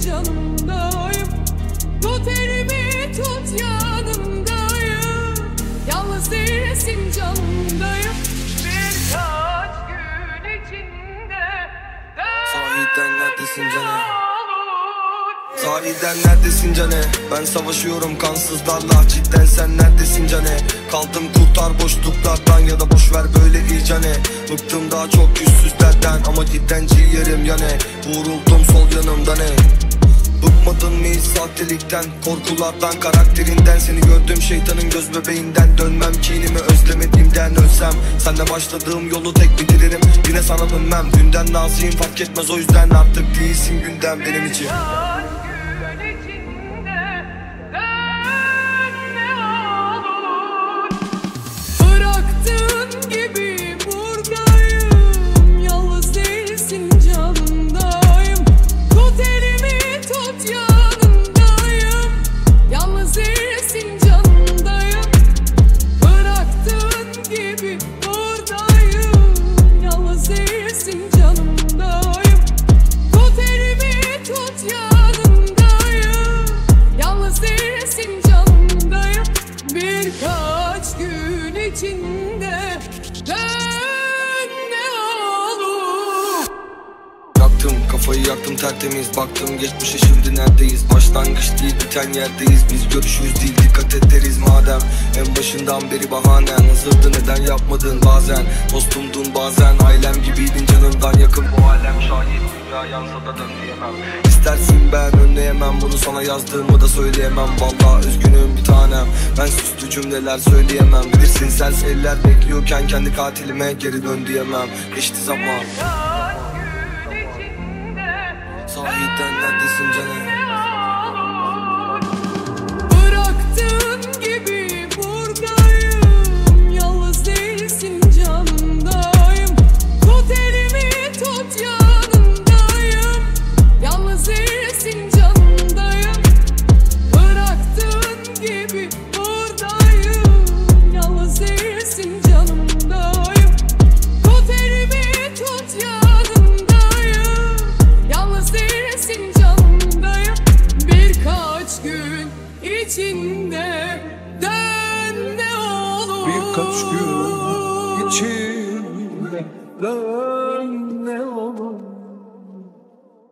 canımdayım Tut elimi tut yanımdayım Yalnız değilsin canımdayım Birkaç gün içinde Sahiden neredesin canım? Sahiden neredesin cane? Ben savaşıyorum kansızlarla Cidden sen neredesin cane? Kaldım kurtar boşluklardan ya da boş ver böyle iyicane Bıktım daha çok yüzsüzlerden ama cidden sahtelikten Korkulardan karakterinden. Seni gördüm şeytanın göz bebeğinden. Dönmem kinimi özlemediğimden ölsem. Senle başladığım yolu tek bitiririm. Yine sana dönmem. Dünden naziyim fark etmez. O yüzden Artık değilsin gündem benim için içinde dön ne olur. Yaktım kafayı yaktım tertemiz Baktım. Geçmişe şimdi neredeyiz? Başlangıç değil biten yerdeyiz. Biz görüşürüz değil dikkat et deriz madem. En başından beri bahanen Hazırdı neden yapmadın bazen? Dostumdun bazen ailem gibiydin alem şahit dünya yansa da dön diyemem İstersin ben önleyemem bunu sana yazdığımı da söyleyemem. Vallahi üzgünüm bir tanem Ben süslü cümleler söyleyemem. Bilirsin sen eller bekliyorken kendi katilime geri dön diyemem. Geçti zaman. Sahiden neredesin canım? İçinde dön ne olur. Birkaç gün içinde dön